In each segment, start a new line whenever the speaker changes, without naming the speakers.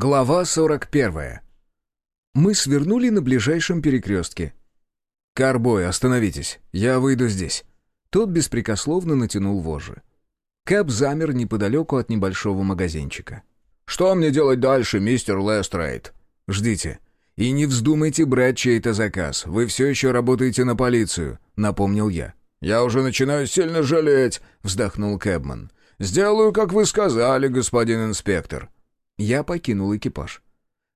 Глава 41. Мы свернули на ближайшем перекрестке. «Карбой, остановитесь, я выйду здесь». Тот беспрекословно натянул вожжи. Кэп замер неподалеку от небольшого магазинчика. «Что мне делать дальше, мистер Лестрейд?» «Ждите. И не вздумайте брать чей-то заказ. Вы все еще работаете на полицию», — напомнил я.
«Я уже начинаю сильно жалеть», — вздохнул Кэбман. «Сделаю, как вы сказали, господин инспектор».
Я покинул экипаж.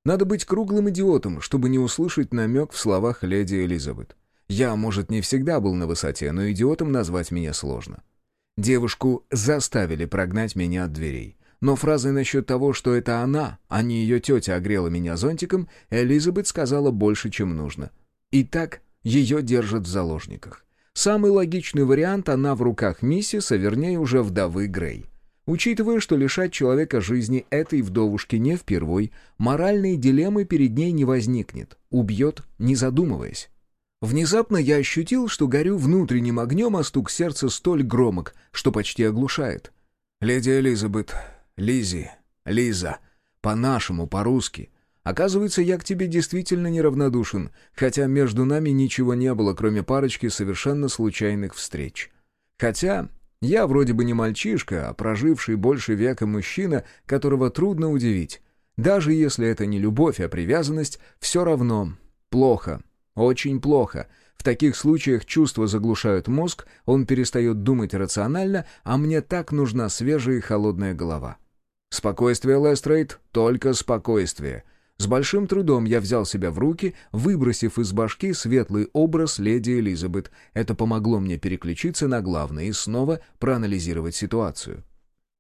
Надо быть круглым идиотом, чтобы не услышать намек в словах леди Элизабет. Я, может, не всегда был на высоте, но идиотом назвать меня сложно. Девушку заставили прогнать меня от дверей. Но фразой насчет того, что это она, а не ее тетя огрела меня зонтиком, Элизабет сказала больше, чем нужно. И так ее держат в заложниках. Самый логичный вариант — она в руках миссис, а вернее уже вдовы Грей. Учитывая, что лишать человека жизни этой вдовушки не впервой, моральной дилеммы перед ней не возникнет. Убьет, не задумываясь. Внезапно я ощутил, что горю внутренним огнем, а стук сердца столь громок, что почти оглушает. «Леди Элизабет, Лизи, Лиза, по-нашему, по-русски. Оказывается, я к тебе действительно неравнодушен, хотя между нами ничего не было, кроме парочки совершенно случайных встреч. Хотя я вроде бы не мальчишка, а проживший больше века мужчина, которого трудно удивить. Даже если это не любовь, а привязанность, все равно плохо, очень плохо. В таких случаях чувства заглушают мозг, он перестает думать рационально, а мне так нужна свежая и холодная голова. Спокойствие, Лестрейд, только спокойствие. С большим трудом я взял себя в руки, выбросив из башки светлый образ леди Элизабет. Это помогло мне переключиться на главное и снова проанализировать ситуацию.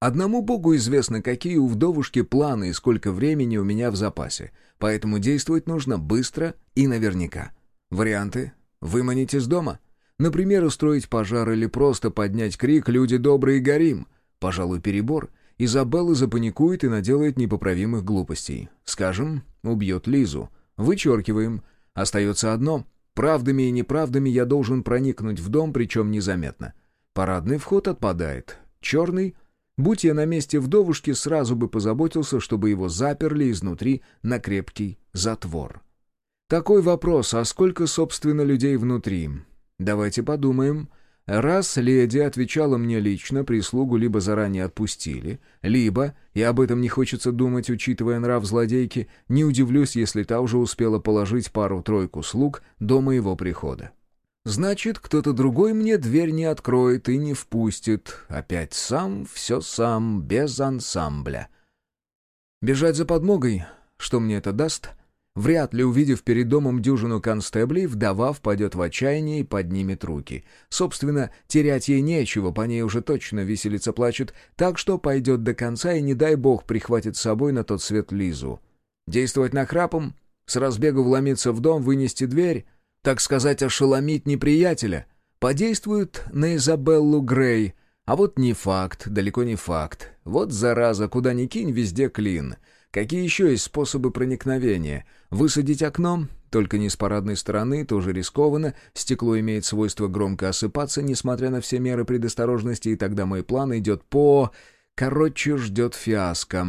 Одному богу известно, какие у вдовушки планы и сколько времени у меня в запасе, поэтому действовать нужно быстро и наверняка. Варианты — выманить из дома. Например, устроить пожар или просто поднять крик «Люди добрые, горим!» Пожалуй, перебор — Изабелла запаникует и наделает непоправимых глупостей. Скажем, убьет Лизу. Вычеркиваем. Остается одно. Правдами и неправдами я должен проникнуть в дом, причем незаметно. Парадный вход отпадает. Черный. Будь я на месте вдовушки, сразу бы позаботился, чтобы его заперли изнутри на крепкий затвор. Такой вопрос, а сколько, собственно, людей внутри? Давайте подумаем. Раз леди отвечала мне лично, прислугу либо заранее отпустили, либо, и об этом не хочется думать, учитывая нрав злодейки, не удивлюсь, если та уже успела положить пару-тройку слуг до моего прихода. Значит, кто-то другой мне дверь не откроет и не впустит. Опять сам, все сам, без ансамбля. Бежать за подмогой, что мне это даст — Вряд ли, увидев перед домом дюжину констеблей, вдова впадет в отчаяние и поднимет руки. Собственно, терять ей нечего, по ней уже точно виселица плачет, так что пойдет до конца и, не дай бог, прихватит с собой на тот свет Лизу. Действовать нахрапом? С разбегу вломиться в дом, вынести дверь? Так сказать, ошеломить неприятеля? Подействует на Изабеллу Грей. А вот не факт, далеко не факт. Вот зараза, куда ни кинь, везде клин. Какие еще есть способы проникновения? Высадить окном? Только не с парадной стороны, тоже рискованно. Стекло имеет свойство громко осыпаться, несмотря на все меры предосторожности, и тогда мой план идет по... Короче, ждет фиаско.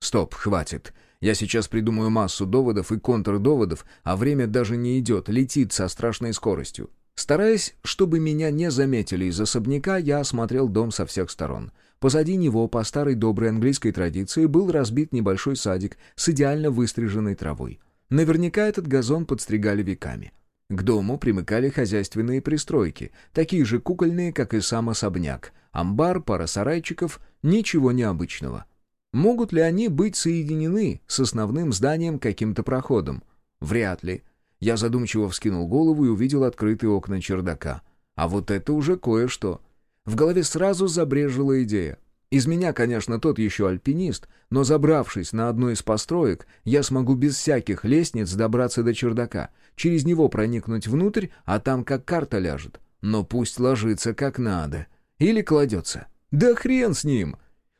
Стоп, хватит. Я сейчас придумаю массу доводов и контрдоводов, а время даже не идет, летит со страшной скоростью. Стараясь, чтобы меня не заметили из особняка, я осмотрел дом со всех сторон — Позади него, по старой доброй английской традиции, был разбит небольшой садик с идеально выстриженной травой. Наверняка этот газон подстригали веками. К дому примыкали хозяйственные пристройки, такие же кукольные, как и сам особняк. Амбар, пара сарайчиков, ничего необычного. Могут ли они быть соединены с основным зданием каким-то проходом? Вряд ли. Я задумчиво вскинул голову и увидел открытые окна чердака. А вот это уже кое-что — в голове сразу забрежила идея. Из меня, конечно, тот еще альпинист, но забравшись на одну из построек, я смогу без всяких лестниц добраться до чердака, через него проникнуть внутрь, а там как карта ляжет. Но пусть ложится как надо. Или кладется. Да хрен с ним!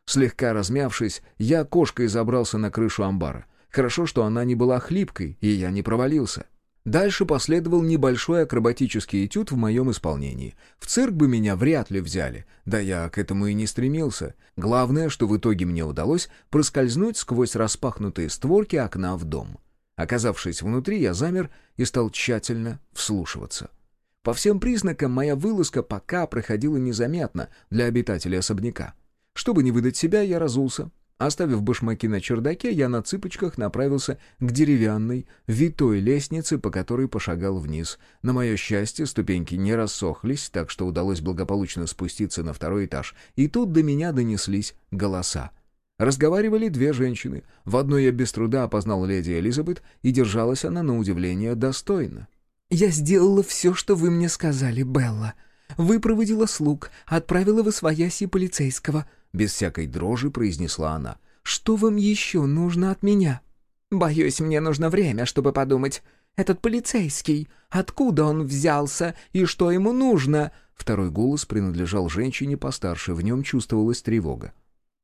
Слегка размявшись, я кошкой забрался на крышу амбара. Хорошо, что она не была хлипкой, и я не провалился. Дальше последовал небольшой акробатический этюд в моем исполнении. В цирк бы меня вряд ли взяли, да я к этому и не стремился. Главное, что в итоге мне удалось проскользнуть сквозь распахнутые створки окна в дом. Оказавшись внутри, я замер и стал тщательно вслушиваться. По всем признакам моя вылазка пока проходила незаметно для обитателей особняка. Чтобы не выдать себя, я разулся, Оставив башмаки на чердаке, я на цыпочках направился к деревянной, витой лестнице, по которой пошагал вниз. На мое счастье, ступеньки не рассохлись, так что удалось благополучно спуститься на второй этаж. И тут до меня донеслись голоса. Разговаривали две женщины. В одной я без труда опознал леди Элизабет, и держалась она, на удивление, достойно.
«Я сделала все, что вы мне сказали, Белла. Выпроводила слуг, отправила в освояси полицейского»
без всякой дрожи произнесла она.
«Что вам еще нужно от меня?» «Боюсь, мне нужно время, чтобы подумать. Этот полицейский, откуда он взялся и что ему нужно?»
Второй голос принадлежал женщине постарше, в нем чувствовалась тревога.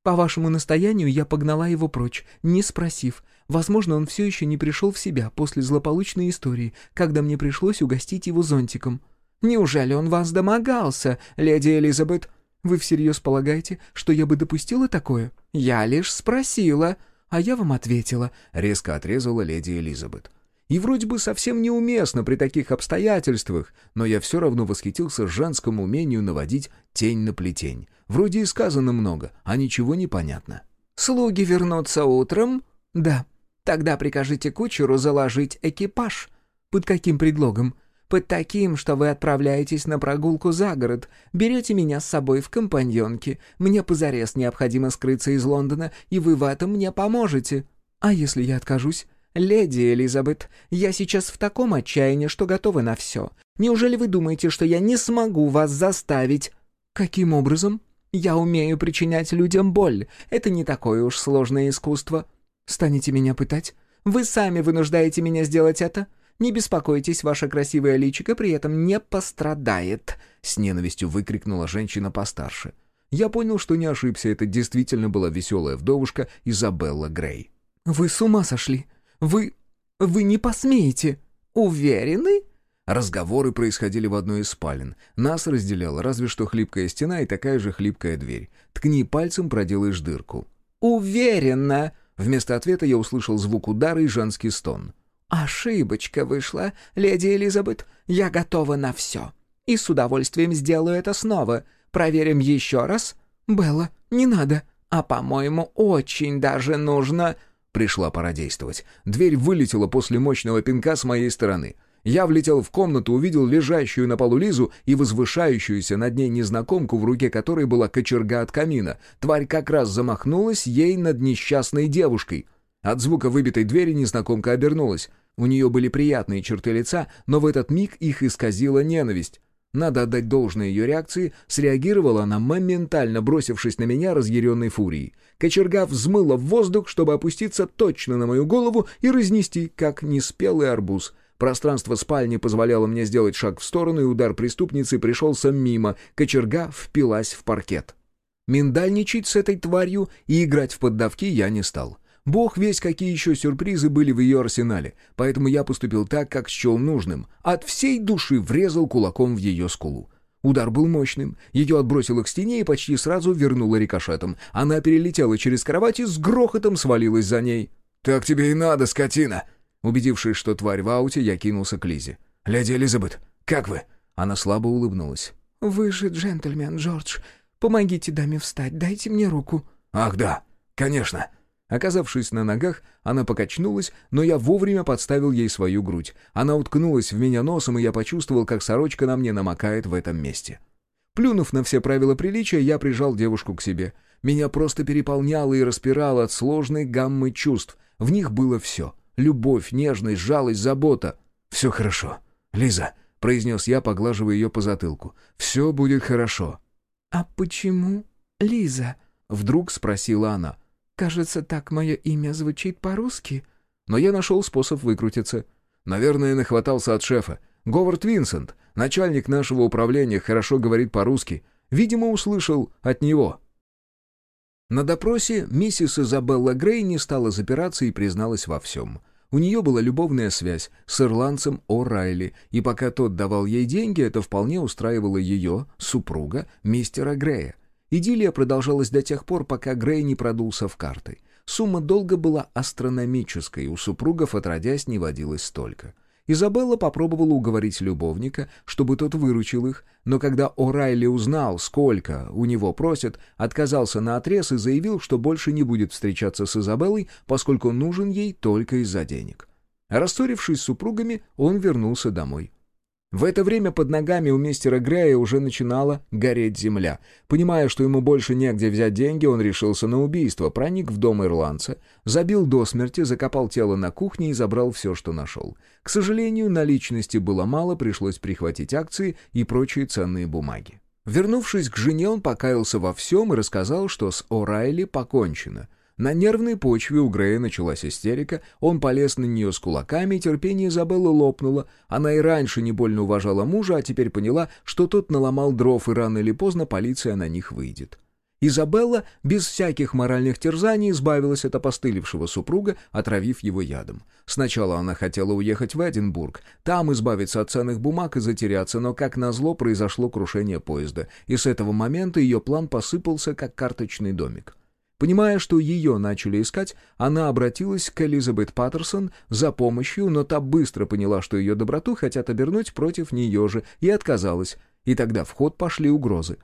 «По вашему настоянию я погнала его прочь, не спросив. Возможно, он все еще не пришел в себя после злополучной истории, когда мне пришлось угостить его зонтиком. Неужели он вас домогался, леди Элизабет?» Вы всерьез полагаете, что я бы допустила такое? Я лишь спросила, а я вам ответила», —
резко отрезала леди Элизабет. И вроде бы совсем неуместно при таких обстоятельствах, но я все равно восхитился женскому умению наводить тень на плетень. Вроде и сказано много, а ничего не понятно.
«Слуги вернутся утром?» «Да. Тогда прикажите кучеру заложить экипаж». «Под каким предлогом?» Под таким, что вы отправляетесь на прогулку за город, берете меня с собой в компаньонки. Мне позарез необходимо скрыться из Лондона, и вы в этом мне поможете. А если я откажусь? Леди Элизабет, я сейчас в таком отчаянии, что готова на все. Неужели вы думаете, что я не смогу вас заставить? Каким образом? Я умею причинять людям боль. Это не такое уж сложное искусство. Станете меня пытать? Вы сами вынуждаете меня сделать это? Не беспокойтесь, ваша красивая личико при этом не пострадает», — с ненавистью выкрикнула женщина постарше.
Я понял, что не ошибся, это действительно была веселая вдовушка Изабелла Грей.
«Вы с ума сошли! Вы... вы не посмеете! Уверены?»
Разговоры происходили в одной из спален. Нас разделяла разве что хлипкая стена и такая же хлипкая дверь. Ткни пальцем, проделаешь дырку.
«Уверенно!»
Вместо ответа я услышал звук удара и женский стон.
«Ошибочка вышла, леди Элизабет. Я готова на все. И с удовольствием сделаю это снова. Проверим еще раз. Белла, не надо. А, по-моему, очень даже нужно...»
Пришла пора действовать. Дверь вылетела после мощного пинка с моей стороны. Я влетел в комнату, увидел лежащую на полу Лизу и возвышающуюся над ней незнакомку, в руке которой была кочерга от камина. Тварь как раз замахнулась ей над несчастной девушкой. От звука выбитой двери незнакомка обернулась. У нее были приятные черты лица, но в этот миг их исказила ненависть. Надо отдать должное ее реакции, среагировала она моментально, бросившись на меня разъяренной фурией. Кочерга взмыла в воздух, чтобы опуститься точно на мою голову и разнести, как неспелый арбуз. Пространство спальни позволяло мне сделать шаг в сторону, и удар преступницы пришелся мимо, кочерга впилась в паркет. Миндальничать с этой тварью и играть в поддавки я не стал. Бог весь какие еще сюрпризы были в ее арсенале, поэтому я поступил так, как счел нужным. От всей души врезал кулаком в ее скулу. Удар был мощным, ее отбросило к стене и почти сразу вернуло рикошетом. Она перелетела через кровать и с грохотом свалилась за ней. «Так тебе и надо, скотина!» Убедившись, что тварь в ауте, я кинулся к Лизе. «Леди Элизабет, как вы?» Она слабо улыбнулась.
«Вы же джентльмен, Джордж. Помогите даме встать, дайте мне руку».
«Ах да, конечно!» Оказавшись на ногах, она покачнулась, но я вовремя подставил ей свою грудь. Она уткнулась в меня носом, и я почувствовал, как сорочка на мне намокает в этом месте. Плюнув на все правила приличия, я прижал девушку к себе. Меня просто переполняло и распирало от сложной гаммы чувств. В них было все. Любовь, нежность, жалость, забота. «Все хорошо. Лиза», — произнес я, поглаживая ее по затылку. «Все будет хорошо».
«А почему Лиза?»
— вдруг спросила она.
Кажется, так мое имя звучит по-русски.
Но я нашел способ выкрутиться. Наверное, нахватался от шефа. Говард Винсент, начальник нашего управления, хорошо говорит по-русски. Видимо, услышал от него. На допросе миссис Изабелла Грей не стала запираться и призналась во всем. У нее была любовная связь с ирландцем О'Райли, и пока тот давал ей деньги, это вполне устраивало ее, супруга, мистера Грея. Идиллия продолжалась до тех пор, пока Грей не продулся в карты. Сумма долга была астрономической, у супругов отродясь не водилось столько. Изабелла попробовала уговорить любовника, чтобы тот выручил их, но когда О'Райли узнал, сколько у него просят, отказался на отрез и заявил, что больше не будет встречаться с Изабеллой, поскольку нужен ей только из-за денег. Расторившись с супругами, он вернулся домой. В это время под ногами у мистера Грея уже начинала гореть земля. Понимая, что ему больше негде взять деньги, он решился на убийство, проник в дом ирландца, забил до смерти, закопал тело на кухне и забрал все, что нашел. К сожалению, наличности было мало, пришлось прихватить акции и прочие ценные бумаги. Вернувшись к жене, он покаялся во всем и рассказал, что с О'Райли покончено — на нервной почве у Грея началась истерика, он полез на нее с кулаками, терпение Изабеллы лопнуло. Она и раньше не больно уважала мужа, а теперь поняла, что тот наломал дров, и рано или поздно полиция на них выйдет. Изабелла без всяких моральных терзаний избавилась от опостылевшего супруга, отравив его ядом. Сначала она хотела уехать в Эдинбург, там избавиться от ценных бумаг и затеряться, но, как назло, произошло крушение поезда, и с этого момента ее план посыпался, как карточный домик. Понимая, что ее начали искать, она обратилась к Элизабет Паттерсон за помощью, но та быстро поняла, что ее доброту хотят обернуть против нее же, и отказалась. И тогда в ход пошли угрозы.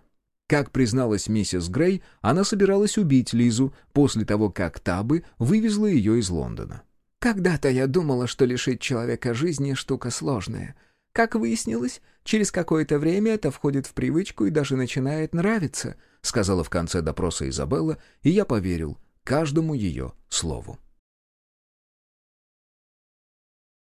Как призналась миссис Грей, она собиралась убить Лизу после того, как Табы вывезла ее из Лондона.
«Когда-то я думала, что лишить человека жизни — штука сложная. Как выяснилось, через какое-то время это входит в привычку и даже начинает нравиться», — сказала в конце допроса Изабелла, и я поверил каждому ее слову.